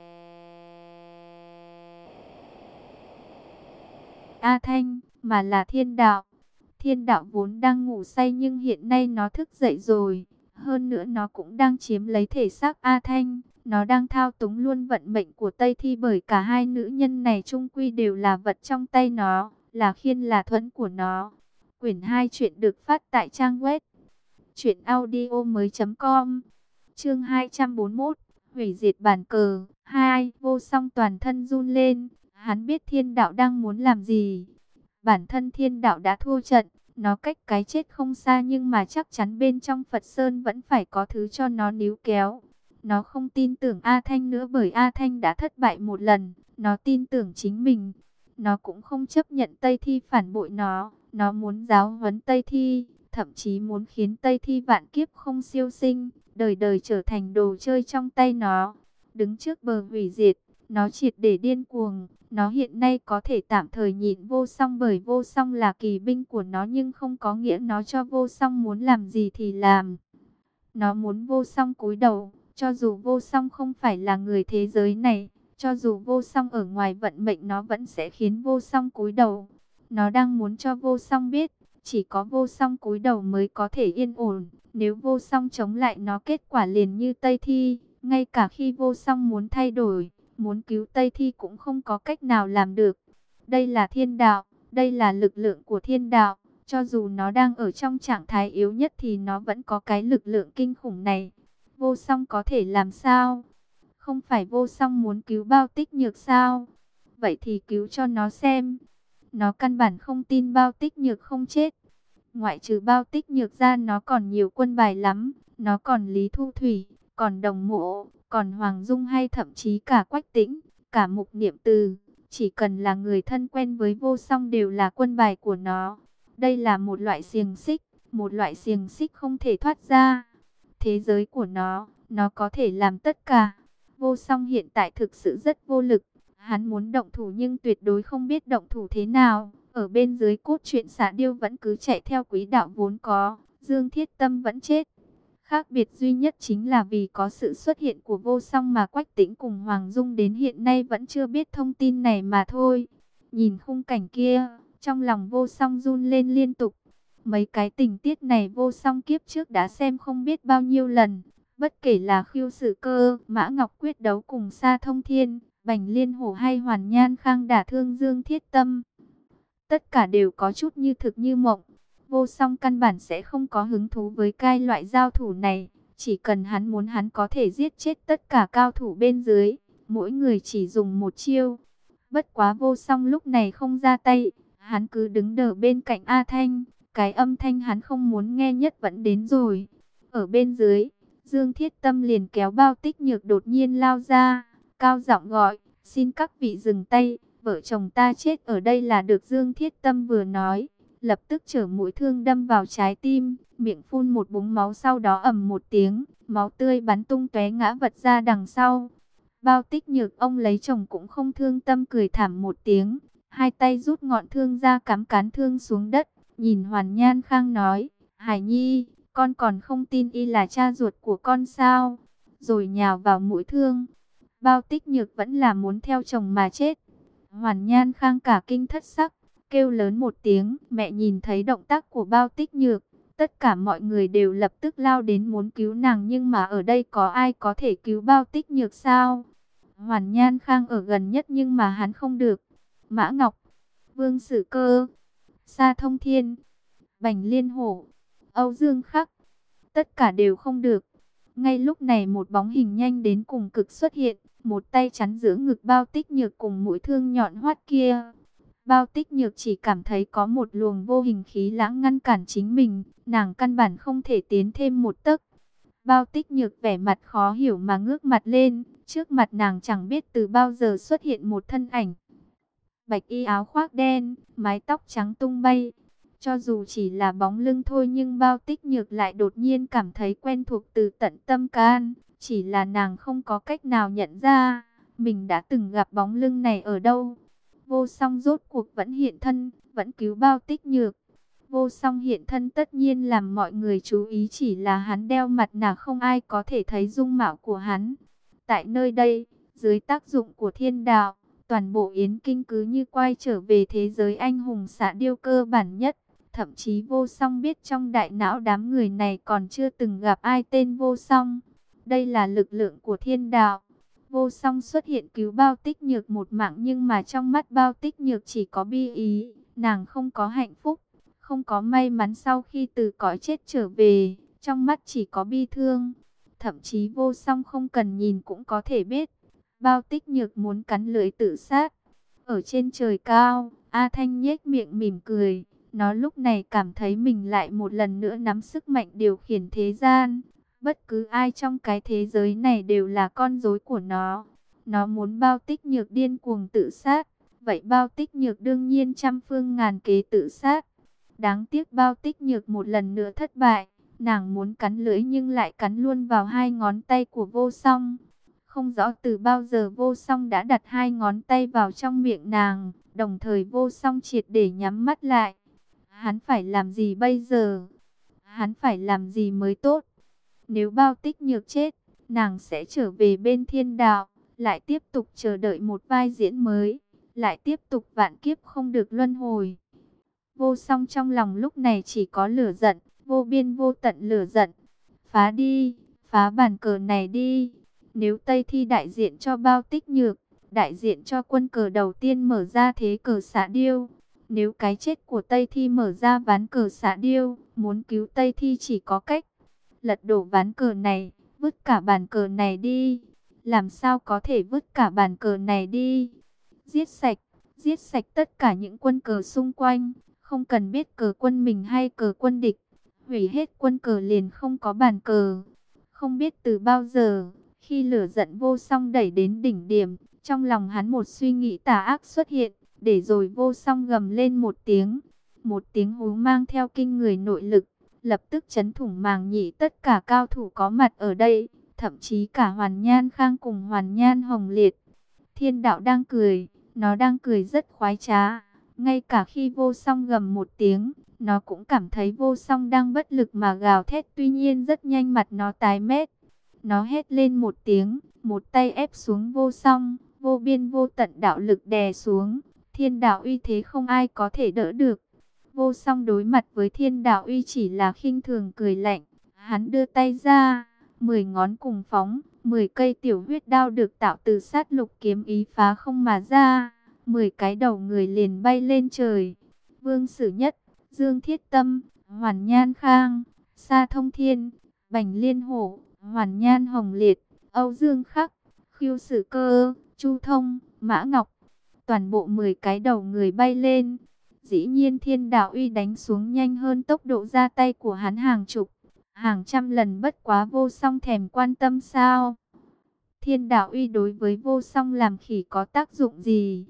A Thanh, mà là thiên đạo. Thiên đạo vốn đang ngủ say nhưng hiện nay nó thức dậy rồi. Hơn nữa nó cũng đang chiếm lấy thể xác A Thanh. Nó đang thao túng luôn vận mệnh của Tây Thi bởi cả hai nữ nhân này chung quy đều là vật trong tay nó, là khiên là thuẫn của nó. Quyển 2 chuyện được phát tại trang web chuyệnaudio mới.com Chương 241 Hủy diệt bản cờ hai Vô song toàn thân run lên Hắn biết thiên đạo đang muốn làm gì. Bản thân thiên đạo đã thua trận, nó cách cái chết không xa nhưng mà chắc chắn bên trong Phật Sơn vẫn phải có thứ cho nó níu kéo. Nó không tin tưởng A Thanh nữa bởi A Thanh đã thất bại một lần, nó tin tưởng chính mình. Nó cũng không chấp nhận Tây Thi phản bội nó, nó muốn giáo huấn Tây Thi, thậm chí muốn khiến Tây Thi vạn kiếp không siêu sinh, đời đời trở thành đồ chơi trong tay nó. Đứng trước bờ hủy diệt, nó triệt để điên cuồng, nó hiện nay có thể tạm thời nhịn vô song bởi vô song là kỳ binh của nó nhưng không có nghĩa nó cho vô song muốn làm gì thì làm. Nó muốn vô song cúi đầu, cho dù vô song không phải là người thế giới này, cho dù vô song ở ngoài vận mệnh nó vẫn sẽ khiến vô song cúi đầu. Nó đang muốn cho vô song biết, chỉ có vô song cúi đầu mới có thể yên ổn. Nếu vô song chống lại nó kết quả liền như Tây Thi, ngay cả khi vô song muốn thay đổi, muốn cứu Tây Thi cũng không có cách nào làm được. Đây là thiên đạo, đây là lực lượng của thiên đạo. Cho dù nó đang ở trong trạng thái yếu nhất thì nó vẫn có cái lực lượng kinh khủng này. Vô song có thể làm sao? Không phải vô song muốn cứu bao tích nhược sao? Vậy thì cứu cho nó xem. Nó căn bản không tin bao tích nhược không chết. Ngoại trừ bao tích nhược ra nó còn nhiều quân bài lắm. Nó còn Lý Thu Thủy, còn Đồng Mộ, còn Hoàng Dung hay thậm chí cả Quách Tĩnh, cả Mục Niệm Từ, chỉ cần là người thân quen với vô song đều là quân bài của nó. Đây là một loại xiềng xích, một loại xiềng xích không thể thoát ra. Thế giới của nó, nó có thể làm tất cả. Vô song hiện tại thực sự rất vô lực. Hắn muốn động thủ nhưng tuyệt đối không biết động thủ thế nào. Ở bên dưới cốt truyện xả điêu vẫn cứ chạy theo quý đạo vốn có. Dương Thiết Tâm vẫn chết. Khác biệt duy nhất chính là vì có sự xuất hiện của vô song mà Quách Tĩnh cùng Hoàng Dung đến hiện nay vẫn chưa biết thông tin này mà thôi. Nhìn khung cảnh kia, trong lòng vô song run lên liên tục. Mấy cái tình tiết này vô song kiếp trước đã xem không biết bao nhiêu lần. Bất kể là khiêu sự cơ, Mã Ngọc quyết đấu cùng Sa Thông Thiên, Bành Liên Hổ hay Hoàn Nhan Khang đả thương Dương Thiết Tâm. Tất cả đều có chút như thực như mộng. Vô song căn bản sẽ không có hứng thú với cai loại giao thủ này. Chỉ cần hắn muốn hắn có thể giết chết tất cả cao thủ bên dưới. Mỗi người chỉ dùng một chiêu. Bất quá vô song lúc này không ra tay. Hắn cứ đứng đờ bên cạnh A Thanh. Cái âm thanh hắn không muốn nghe nhất vẫn đến rồi. Ở bên dưới, Dương Thiết Tâm liền kéo bao tích nhược đột nhiên lao ra. Cao giọng gọi, xin các vị dừng tay. Vợ chồng ta chết ở đây là được Dương Thiết Tâm vừa nói. Lập tức chở mũi thương đâm vào trái tim. Miệng phun một búng máu sau đó ầm một tiếng. Máu tươi bắn tung tóe ngã vật ra đằng sau. Bao tích nhược ông lấy chồng cũng không thương tâm cười thảm một tiếng. Hai tay rút ngọn thương ra cắm cán thương xuống đất. Nhìn Hoàn Nhan Khang nói, Hải Nhi, con còn không tin y là cha ruột của con sao? Rồi nhào vào mũi thương. Bao tích nhược vẫn là muốn theo chồng mà chết. Hoàn Nhan Khang cả kinh thất sắc, kêu lớn một tiếng. Mẹ nhìn thấy động tác của bao tích nhược. Tất cả mọi người đều lập tức lao đến muốn cứu nàng nhưng mà ở đây có ai có thể cứu bao tích nhược sao? Hoàn Nhan Khang ở gần nhất nhưng mà hắn không được. Mã Ngọc, Vương Sử Cơ, Sa Thông Thiên, Bành Liên Hổ, Âu Dương Khắc, tất cả đều không được. Ngay lúc này một bóng hình nhanh đến cùng cực xuất hiện, một tay chắn giữa ngực bao tích nhược cùng mũi thương nhọn hoắt kia. Bao tích nhược chỉ cảm thấy có một luồng vô hình khí lãng ngăn cản chính mình, nàng căn bản không thể tiến thêm một tấc. Bao tích nhược vẻ mặt khó hiểu mà ngước mặt lên, trước mặt nàng chẳng biết từ bao giờ xuất hiện một thân ảnh. Bạch y áo khoác đen, mái tóc trắng tung bay. Cho dù chỉ là bóng lưng thôi nhưng bao tích nhược lại đột nhiên cảm thấy quen thuộc từ tận tâm can. Chỉ là nàng không có cách nào nhận ra, mình đã từng gặp bóng lưng này ở đâu. Vô song rốt cuộc vẫn hiện thân, vẫn cứu bao tích nhược. Vô song hiện thân tất nhiên làm mọi người chú ý chỉ là hắn đeo mặt nạ không ai có thể thấy dung mạo của hắn. Tại nơi đây, dưới tác dụng của thiên đạo, toàn bộ Yến Kinh cứ như quay trở về thế giới anh hùng xã điêu cơ bản nhất. Thậm chí vô song biết trong đại não đám người này còn chưa từng gặp ai tên vô song. Đây là lực lượng của thiên đạo. Vô song xuất hiện cứu bao tích nhược một mạng nhưng mà trong mắt bao tích nhược chỉ có bi ý. Nàng không có hạnh phúc, không có may mắn sau khi từ cõi chết trở về. Trong mắt chỉ có bi thương. Thậm chí vô song không cần nhìn cũng có thể biết. Bao tích nhược muốn cắn lưỡi tự sát. Ở trên trời cao, A Thanh nhếch miệng mỉm cười. Nó lúc này cảm thấy mình lại một lần nữa nắm sức mạnh điều khiển thế gian. Bất cứ ai trong cái thế giới này đều là con rối của nó. Nó muốn bao tích nhược điên cuồng tự sát. Vậy bao tích nhược đương nhiên trăm phương ngàn kế tự sát. Đáng tiếc bao tích nhược một lần nữa thất bại. Nàng muốn cắn lưỡi nhưng lại cắn luôn vào hai ngón tay của vô song. Không rõ từ bao giờ vô song đã đặt hai ngón tay vào trong miệng nàng. Đồng thời vô song triệt để nhắm mắt lại. Hắn phải làm gì bây giờ? Hắn phải làm gì mới tốt? Nếu bao tích nhược chết, nàng sẽ trở về bên thiên đạo, lại tiếp tục chờ đợi một vai diễn mới, lại tiếp tục vạn kiếp không được luân hồi. Vô song trong lòng lúc này chỉ có lửa giận, vô biên vô tận lửa giận. Phá đi, phá bàn cờ này đi. Nếu Tây Thi đại diện cho bao tích nhược, đại diện cho quân cờ đầu tiên mở ra thế cờ xã điêu, nếu cái chết của Tây Thi mở ra ván cờ xạ điêu, muốn cứu Tây Thi chỉ có cách. Lật đổ ván cờ này, vứt cả bàn cờ này đi. Làm sao có thể vứt cả bàn cờ này đi? Giết sạch, giết sạch tất cả những quân cờ xung quanh. Không cần biết cờ quân mình hay cờ quân địch. Hủy hết quân cờ liền không có bàn cờ. Không biết từ bao giờ, khi lửa giận vô song đẩy đến đỉnh điểm, trong lòng hắn một suy nghĩ tà ác xuất hiện để rồi vô song gầm lên một tiếng. Một tiếng hú mang theo kinh người nội lực, lập tức chấn thủng màng nhị tất cả cao thủ có mặt ở đây, thậm chí cả Hoàn Nhan Khang cùng Hoàn Nhan Hồng Liệt. Thiên đạo đang cười, nó đang cười rất khoái trá. Ngay cả khi vô song gầm một tiếng, nó cũng cảm thấy vô song đang bất lực mà gào thét tuy nhiên rất nhanh mặt nó tái mét. Nó hét lên một tiếng, một tay ép xuống vô song, vô biên vô tận đạo lực đè xuống, Thiên đạo uy thế không ai có thể đỡ được. Vô song đối mặt với thiên đạo uy chỉ là khinh thường cười lạnh. Hắn đưa tay ra, Mười ngón cùng phóng, mười cây tiểu huyết đao được tạo từ sát lục kiếm ý phá không mà ra. Mười cái đầu người liền bay lên trời. Vương Sử Nhất, Dương Thiết Tâm, Hoàn Nhan Khang, Sa Thông Thiên, Bành Liên Hổ, Hoàn Nhan Hồng Liệt, Âu Dương Khắc, Khiêu Sử Cơ, Chu Thông, Mã Ngọc. Toàn bộ 10 cái đầu người bay lên. Dĩ nhiên thiên đạo uy đánh xuống nhanh hơn tốc độ ra tay của hắn hàng chục, hàng trăm lần bất quá vô song thèm quan tâm sao. Thiên đạo uy đối với vô song làm khỉ có tác dụng gì?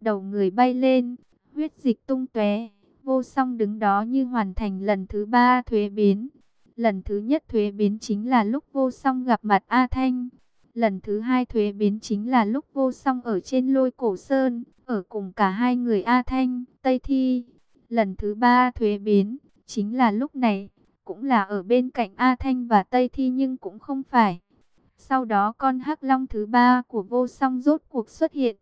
Đầu người bay lên, huyết dịch tung tóe vô song đứng đó như hoàn thành lần thứ ba thuế biến. Lần thứ nhất thuế biến chính là lúc vô song gặp mặt A Thanh. Lần thứ hai thuế biến chính là lúc vô song ở trên lôi cổ sơn, ở cùng cả hai người A Thanh, Tây Thi. Lần thứ ba thuế biến, chính là lúc này, cũng là ở bên cạnh A Thanh và Tây Thi nhưng cũng không phải. Sau đó con hắc long thứ ba của vô song rốt cuộc xuất hiện.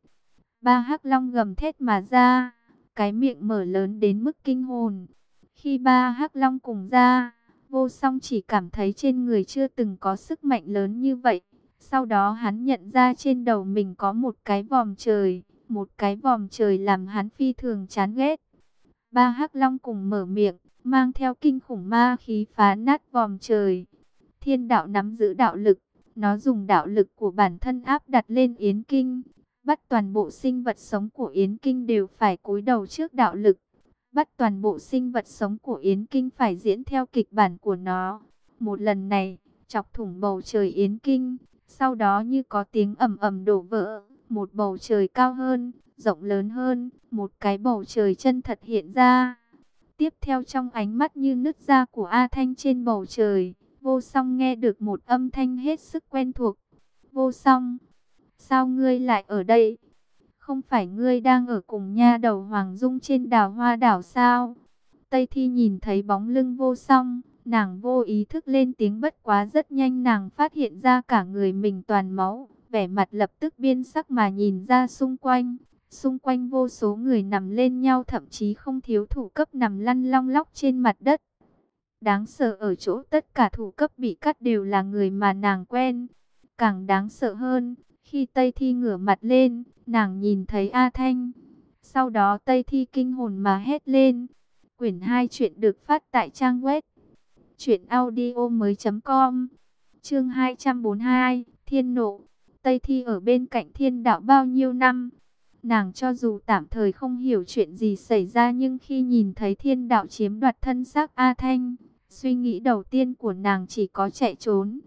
Ba hắc long gầm thét mà ra, cái miệng mở lớn đến mức kinh hồn. Khi ba hắc long cùng ra, vô song chỉ cảm thấy trên người chưa từng có sức mạnh lớn như vậy. Sau đó hắn nhận ra trên đầu mình có một cái vòm trời, một cái vòm trời làm hắn phi thường chán ghét. Ba hắc long cùng mở miệng, mang theo kinh khủng ma khí phá nát vòm trời. Thiên đạo nắm giữ đạo lực, nó dùng đạo lực của bản thân áp đặt lên Yến Kinh, bắt toàn bộ sinh vật sống của Yến Kinh đều phải cúi đầu trước đạo lực. Bắt toàn bộ sinh vật sống của Yến Kinh phải diễn theo kịch bản của nó. Một lần này, chọc thủng bầu trời Yến Kinh, sau đó như có tiếng ầm ầm đổ vỡ, một bầu trời cao hơn, rộng lớn hơn, một cái bầu trời chân thật hiện ra. Tiếp theo trong ánh mắt như nứt ra của A Thanh trên bầu trời, vô song nghe được một âm thanh hết sức quen thuộc. Vô song, sao ngươi lại ở đây? Không phải ngươi đang ở cùng nha đầu Hoàng Dung trên đào hoa đảo sao? Tây Thi nhìn thấy bóng lưng vô song, nàng vô ý thức lên tiếng bất quá rất nhanh nàng phát hiện ra cả người mình toàn máu, vẻ mặt lập tức biên sắc mà nhìn ra xung quanh. Xung quanh vô số người nằm lên nhau thậm chí không thiếu thủ cấp nằm lăn long lóc trên mặt đất. Đáng sợ ở chỗ tất cả thủ cấp bị cắt đều là người mà nàng quen. Càng đáng sợ hơn, khi Tây Thi ngửa mặt lên, nàng nhìn thấy A Thanh. Sau đó Tây Thi kinh hồn mà hét lên. Quyển 2 chuyện được phát tại trang web truyệnaudiomoi.com. Chương 242, Thiên nộ. Tây Thi ở bên cạnh Thiên đạo bao nhiêu năm, nàng cho dù tạm thời không hiểu chuyện gì xảy ra nhưng khi nhìn thấy Thiên đạo chiếm đoạt thân xác A Thanh, suy nghĩ đầu tiên của nàng chỉ có chạy trốn.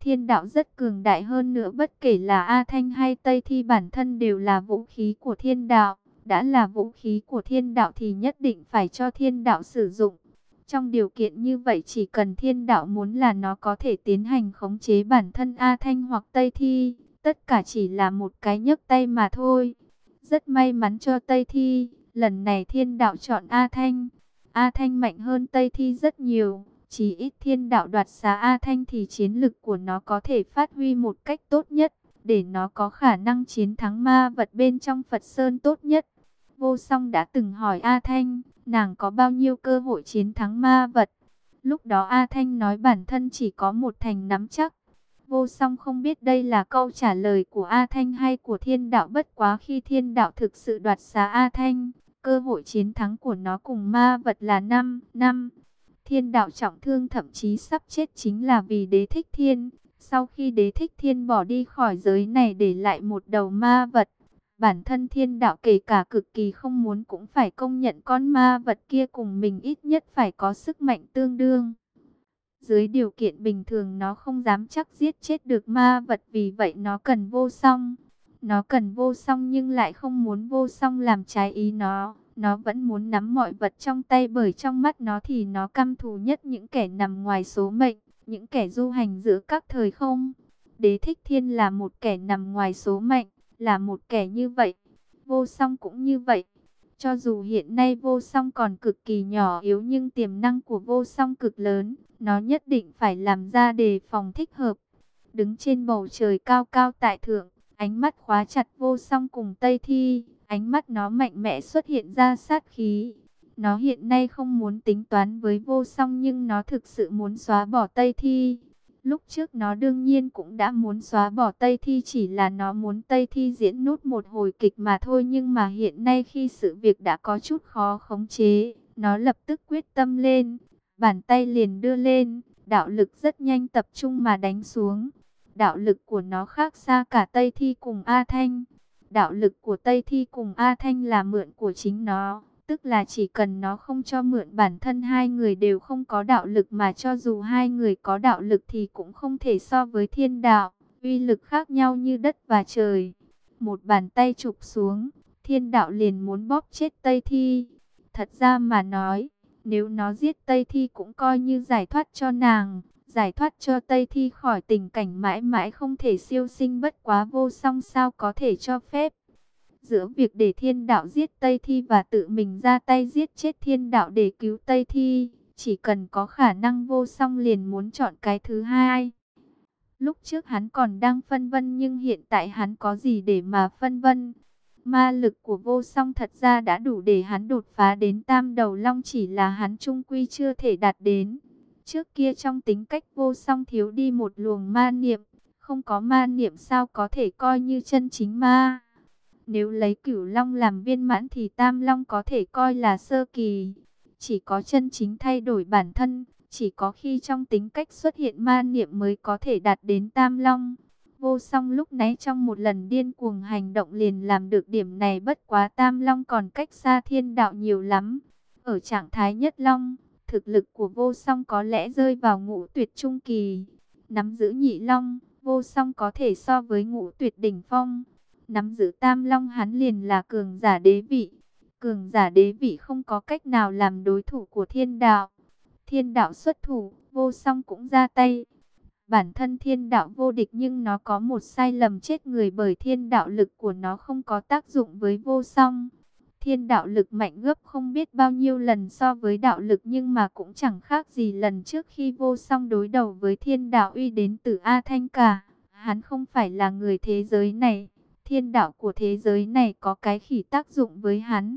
Thiên đạo rất cường đại hơn nữa bất kể là A Thanh hay Tây Thi bản thân đều là vũ khí của thiên đạo. Đã là vũ khí của thiên đạo thì nhất định phải cho thiên đạo sử dụng. Trong điều kiện như vậy chỉ cần thiên đạo muốn là nó có thể tiến hành khống chế bản thân A Thanh hoặc Tây Thi. Tất cả chỉ là một cái nhấc tay mà thôi. Rất may mắn cho Tây Thi, lần này thiên đạo chọn A Thanh. A Thanh mạnh hơn Tây Thi rất nhiều. Chỉ ít thiên đạo đoạt xá A Thanh thì chiến lực của nó có thể phát huy một cách tốt nhất. Để nó có khả năng chiến thắng ma vật bên trong Phật Sơn tốt nhất. Vô song đã từng hỏi A Thanh, nàng có bao nhiêu cơ hội chiến thắng ma vật. Lúc đó A Thanh nói bản thân chỉ có một thành nắm chắc. Vô song không biết đây là câu trả lời của A Thanh hay của thiên đạo bất quá khi thiên đạo thực sự đoạt xá A Thanh. Cơ hội chiến thắng của nó cùng ma vật là 5 năm. Thiên đạo trọng thương thậm chí sắp chết chính là vì đế thích thiên. Sau khi đế thích thiên bỏ đi khỏi giới này để lại một đầu ma vật, bản thân thiên đạo kể cả cực kỳ không muốn cũng phải công nhận con ma vật kia cùng mình ít nhất phải có sức mạnh tương đương. Dưới điều kiện bình thường nó không dám chắc giết chết được ma vật vì vậy nó cần vô song. Nó cần vô song nhưng lại không muốn vô song làm trái ý nó. Nó vẫn muốn nắm mọi vật trong tay bởi trong mắt nó thì nó căm thù nhất những kẻ nằm ngoài số mệnh, những kẻ du hành giữa các thời không. Đế thích thiên là một kẻ nằm ngoài số mệnh, là một kẻ như vậy. Vô song cũng như vậy. Cho dù hiện nay vô song còn cực kỳ nhỏ yếu nhưng tiềm năng của vô song cực lớn, nó nhất định phải làm ra đề phòng thích hợp. Đứng trên bầu trời cao cao tại thượng, ánh mắt khóa chặt vô song cùng Tây Thi, ánh mắt nó mạnh mẽ xuất hiện ra sát khí. Nó hiện nay không muốn tính toán với vô song nhưng nó thực sự muốn xóa bỏ Tây Thi. Lúc trước nó đương nhiên cũng đã muốn xóa bỏ Tây Thi chỉ là nó muốn Tây Thi diễn nốt một hồi kịch mà thôi nhưng mà hiện nay khi sự việc đã có chút khó khống chế, nó lập tức quyết tâm lên, bàn tay liền đưa lên, đạo lực rất nhanh tập trung mà đánh xuống. Đạo lực của nó khác xa cả Tây Thi cùng A Thanh. Đạo lực của Tây Thi cùng A Thanh là mượn của chính nó Tức là chỉ cần nó không cho mượn bản thân hai người đều không có đạo lực mà cho dù hai người có đạo lực thì cũng không thể so với thiên đạo. Uy lực khác nhau như đất và trời. Một bàn tay chụp xuống, thiên đạo liền muốn bóp chết Tây Thi. Thật ra mà nói, nếu nó giết Tây Thi cũng coi như giải thoát cho nàng. Giải thoát cho Tây Thi khỏi tình cảnh mãi mãi không thể siêu sinh bất quá vô song sao có thể cho phép giữa việc để thiên đạo giết Tây Thi và tự mình ra tay giết chết thiên đạo để cứu Tây Thi, chỉ cần có khả năng vô song liền muốn chọn cái thứ hai. Lúc trước hắn còn đang phân vân nhưng hiện tại hắn có gì để mà phân vân. Ma lực của vô song thật ra đã đủ để hắn đột phá đến tam đầu long chỉ là hắn trung quy chưa thể đạt đến. Trước kia trong tính cách vô song thiếu đi một luồng ma niệm, không có ma niệm sao có thể coi như chân chính ma. Nếu lấy cửu long làm viên mãn thì tam long có thể coi là sơ kỳ. Chỉ có chân chính thay đổi bản thân, chỉ có khi trong tính cách xuất hiện ma niệm mới có thể đạt đến tam long. Vô song lúc nãy trong một lần điên cuồng hành động liền làm được điểm này bất quá tam long còn cách xa thiên đạo nhiều lắm. Ở trạng thái nhất long, thực lực của vô song có lẽ rơi vào ngũ tuyệt trung kỳ. Nắm giữ nhị long, vô song có thể so với ngũ tuyệt đỉnh phong nắm giữ tam long hắn liền là cường giả đế vị. Cường giả đế vị không có cách nào làm đối thủ của thiên đạo. Thiên đạo xuất thủ, vô song cũng ra tay. Bản thân thiên đạo vô địch nhưng nó có một sai lầm chết người bởi thiên đạo lực của nó không có tác dụng với vô song. Thiên đạo lực mạnh gấp không biết bao nhiêu lần so với đạo lực nhưng mà cũng chẳng khác gì lần trước khi vô song đối đầu với thiên đạo uy đến từ A Thanh cả. Hắn không phải là người thế giới này thiên đạo của thế giới này có cái khỉ tác dụng với hắn.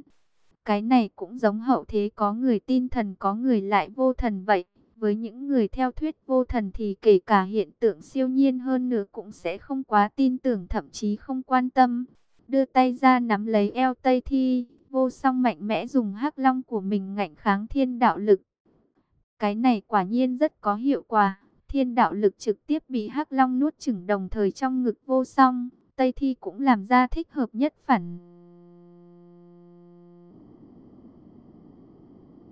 Cái này cũng giống hậu thế có người tin thần có người lại vô thần vậy. Với những người theo thuyết vô thần thì kể cả hiện tượng siêu nhiên hơn nữa cũng sẽ không quá tin tưởng thậm chí không quan tâm. Đưa tay ra nắm lấy eo Tây Thi, vô song mạnh mẽ dùng hắc long của mình ngạnh kháng thiên đạo lực. Cái này quả nhiên rất có hiệu quả. Thiên đạo lực trực tiếp bị hắc long nuốt chửng đồng thời trong ngực vô song. Tây Thi cũng làm ra thích hợp nhất phản.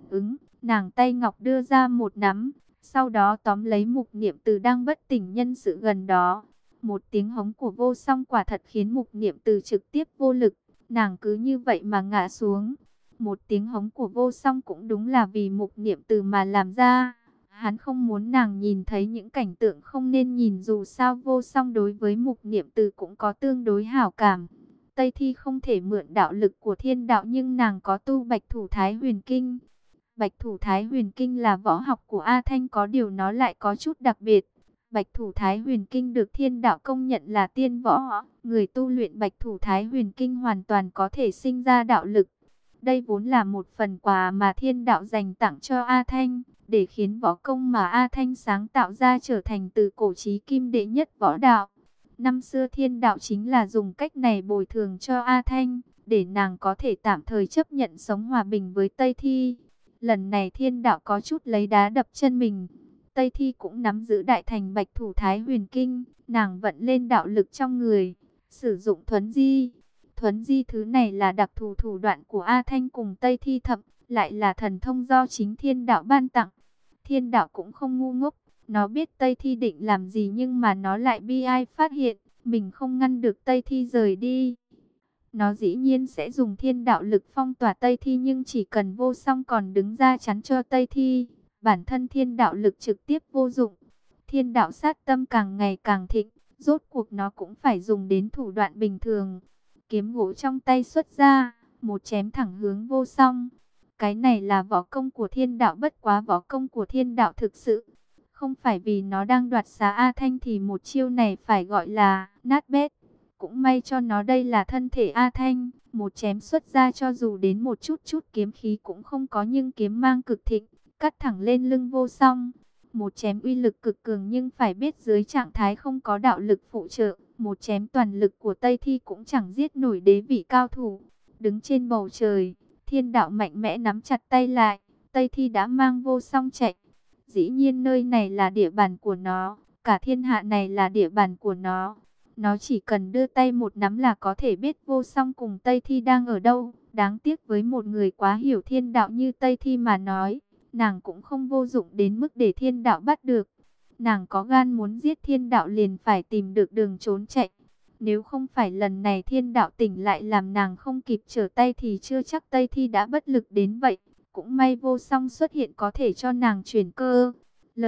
Ứng, nàng tay ngọc đưa ra một nắm, sau đó tóm lấy mục niệm từ đang bất tỉnh nhân sự gần đó. Một tiếng hống của vô song quả thật khiến mục niệm từ trực tiếp vô lực, nàng cứ như vậy mà ngã xuống. Một tiếng hống của vô song cũng đúng là vì mục niệm từ mà làm ra. Hắn không muốn nàng nhìn thấy những cảnh tượng không nên nhìn dù sao vô song đối với mục niệm từ cũng có tương đối hảo cảm. Tây Thi không thể mượn đạo lực của thiên đạo nhưng nàng có tu bạch thủ thái huyền kinh. Bạch thủ thái huyền kinh là võ học của A Thanh có điều nó lại có chút đặc biệt. Bạch thủ thái huyền kinh được thiên đạo công nhận là tiên võ. Người tu luyện bạch thủ thái huyền kinh hoàn toàn có thể sinh ra đạo lực. Đây vốn là một phần quà mà thiên đạo dành tặng cho A Thanh để khiến võ công mà A Thanh sáng tạo ra trở thành từ cổ chí kim đệ nhất võ đạo. Năm xưa thiên đạo chính là dùng cách này bồi thường cho A Thanh, để nàng có thể tạm thời chấp nhận sống hòa bình với Tây Thi. Lần này thiên đạo có chút lấy đá đập chân mình. Tây Thi cũng nắm giữ đại thành bạch thủ thái huyền kinh, nàng vận lên đạo lực trong người, sử dụng thuấn di. Thuấn di thứ này là đặc thù thủ đoạn của A Thanh cùng Tây Thi thậm, lại là thần thông do chính thiên đạo ban tặng. Thiên đạo cũng không ngu ngốc, nó biết Tây Thi định làm gì nhưng mà nó lại bi ai phát hiện, mình không ngăn được Tây Thi rời đi. Nó dĩ nhiên sẽ dùng thiên đạo lực phong tỏa Tây Thi nhưng chỉ cần vô song còn đứng ra chắn cho Tây Thi. Bản thân thiên đạo lực trực tiếp vô dụng. Thiên đạo sát tâm càng ngày càng thịnh, rốt cuộc nó cũng phải dùng đến thủ đoạn bình thường. Kiếm gỗ trong tay xuất ra, một chém thẳng hướng vô song. Cái này là võ công của thiên đạo bất quá võ công của thiên đạo thực sự. Không phải vì nó đang đoạt xá A Thanh thì một chiêu này phải gọi là nát bét. Cũng may cho nó đây là thân thể A Thanh. Một chém xuất ra cho dù đến một chút chút kiếm khí cũng không có nhưng kiếm mang cực thịnh. Cắt thẳng lên lưng vô song. Một chém uy lực cực cường nhưng phải biết dưới trạng thái không có đạo lực phụ trợ, một chém toàn lực của Tây Thi cũng chẳng giết nổi đế vị cao thủ. Đứng trên bầu trời, thiên đạo mạnh mẽ nắm chặt tay lại, Tây Thi đã mang vô song chạy. Dĩ nhiên nơi này là địa bàn của nó, cả thiên hạ này là địa bàn của nó. Nó chỉ cần đưa tay một nắm là có thể biết vô song cùng Tây Thi đang ở đâu. Đáng tiếc với một người quá hiểu thiên đạo như Tây Thi mà nói, nàng cũng không vô dụng đến mức để thiên đạo bắt được. Nàng có gan muốn giết thiên đạo liền phải tìm được đường trốn chạy. Nếu không phải lần này thiên đạo tỉnh lại làm nàng không kịp trở tay thì chưa chắc Tây Thi đã bất lực đến vậy. Cũng may vô song xuất hiện có thể cho nàng chuyển cơ. L.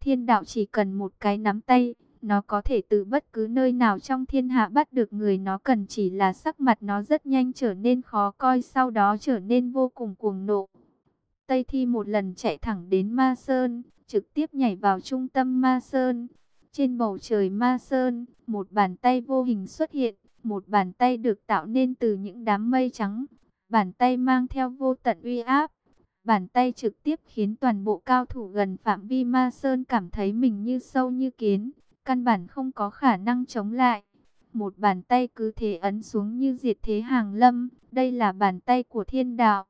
Thiên đạo chỉ cần một cái nắm tay, nó có thể từ bất cứ nơi nào trong thiên hạ bắt được người nó cần chỉ là sắc mặt nó rất nhanh trở nên khó coi sau đó trở nên vô cùng cuồng nộ. Tây Thi một lần chạy thẳng đến Ma Sơn, trực tiếp nhảy vào trung tâm Ma Sơn. Trên bầu trời Ma Sơn, một bàn tay vô hình xuất hiện, một bàn tay được tạo nên từ những đám mây trắng. Bàn tay mang theo vô tận uy áp. Bàn tay trực tiếp khiến toàn bộ cao thủ gần phạm vi Ma Sơn cảm thấy mình như sâu như kiến, căn bản không có khả năng chống lại. Một bàn tay cứ thế ấn xuống như diệt thế hàng lâm, đây là bàn tay của thiên đạo.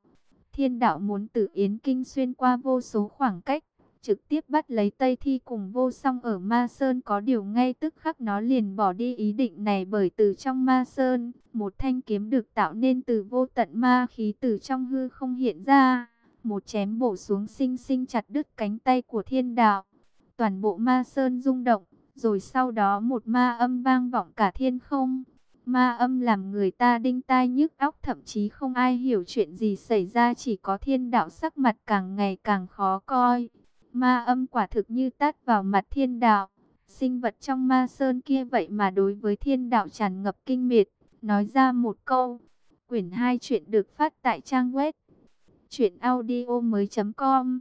Thiên đạo muốn tự Yến Kinh xuyên qua vô số khoảng cách, trực tiếp bắt lấy Tây Thi cùng vô song ở Ma Sơn có điều ngay tức khắc nó liền bỏ đi ý định này bởi từ trong Ma Sơn, một thanh kiếm được tạo nên từ vô tận ma khí từ trong hư không hiện ra, một chém bổ xuống sinh sinh chặt đứt cánh tay của thiên đạo. Toàn bộ Ma Sơn rung động, rồi sau đó một ma âm vang vọng cả thiên không. Ma âm làm người ta đinh tai nhức óc, thậm chí không ai hiểu chuyện gì xảy ra, chỉ có thiên đạo sắc mặt càng ngày càng khó coi. Ma âm quả thực như tát vào mặt thiên đạo. Sinh vật trong ma sơn kia vậy mà đối với thiên đạo tràn ngập kinh miệt. Nói ra một câu. Quyển 2 chuyện được phát tại trang web. Chuyện audio mới com.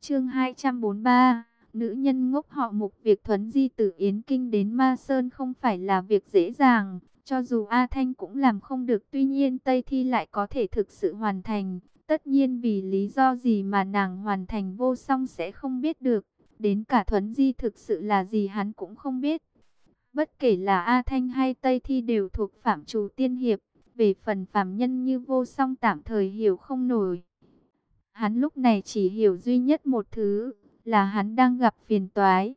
Chương 243. Nữ nhân ngốc họ mục việc thuấn di từ Yến Kinh đến Ma Sơn không phải là việc dễ dàng. Cho dù A Thanh cũng làm không được tuy nhiên Tây Thi lại có thể thực sự hoàn thành. Tất nhiên vì lý do gì mà nàng hoàn thành vô song sẽ không biết được. Đến cả thuấn di thực sự là gì hắn cũng không biết. Bất kể là A Thanh hay Tây Thi đều thuộc phạm trù tiên hiệp. Về phần phạm nhân như vô song tạm thời hiểu không nổi. Hắn lúc này chỉ hiểu duy nhất một thứ, là hắn đang gặp phiền toái.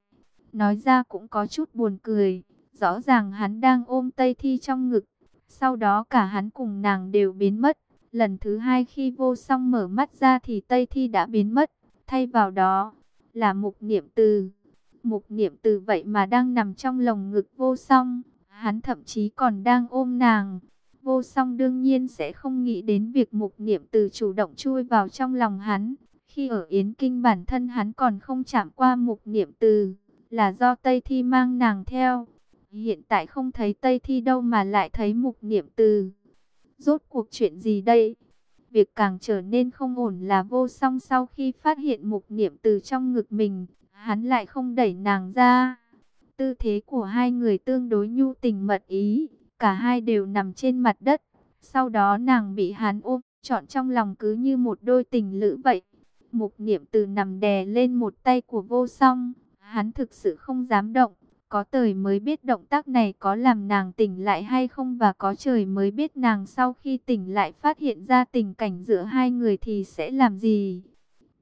Nói ra cũng có chút buồn cười, rõ ràng hắn đang ôm Tây Thi trong ngực. Sau đó cả hắn cùng nàng đều biến mất. Lần thứ hai khi vô song mở mắt ra thì Tây Thi đã biến mất. Thay vào đó là mục niệm từ. Mục niệm từ vậy mà đang nằm trong lồng ngực vô song. Hắn thậm chí còn đang ôm nàng. Vô song đương nhiên sẽ không nghĩ đến việc mục niệm từ chủ động chui vào trong lòng hắn. Khi ở Yến Kinh bản thân hắn còn không chạm qua mục niệm từ. Là do Tây Thi mang nàng theo. Hiện tại không thấy Tây Thi đâu mà lại thấy mục niệm từ. Rốt cuộc chuyện gì đây? Việc càng trở nên không ổn là vô song sau khi phát hiện mục niệm từ trong ngực mình, hắn lại không đẩy nàng ra. Tư thế của hai người tương đối nhu tình mật ý, cả hai đều nằm trên mặt đất. Sau đó nàng bị hắn ôm, trọn trong lòng cứ như một đôi tình lữ vậy. Mục niệm từ nằm đè lên một tay của vô song, hắn thực sự không dám động. Có trời mới biết động tác này có làm nàng tỉnh lại hay không và có trời mới biết nàng sau khi tỉnh lại phát hiện ra tình cảnh giữa hai người thì sẽ làm gì.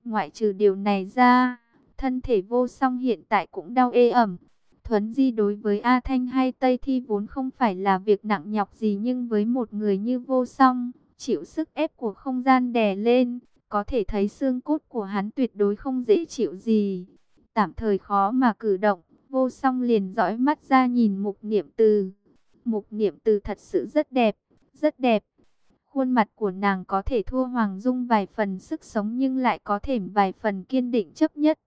Ngoại trừ điều này ra, thân thể vô song hiện tại cũng đau ê ẩm. Thuấn di đối với A Thanh hay Tây Thi vốn không phải là việc nặng nhọc gì nhưng với một người như vô song, chịu sức ép của không gian đè lên, có thể thấy xương cốt của hắn tuyệt đối không dễ chịu gì. Tạm thời khó mà cử động Vô song liền dõi mắt ra nhìn mục niệm từ. Mục niệm từ thật sự rất đẹp, rất đẹp. Khuôn mặt của nàng có thể thua Hoàng Dung vài phần sức sống nhưng lại có thể vài phần kiên định chấp nhất.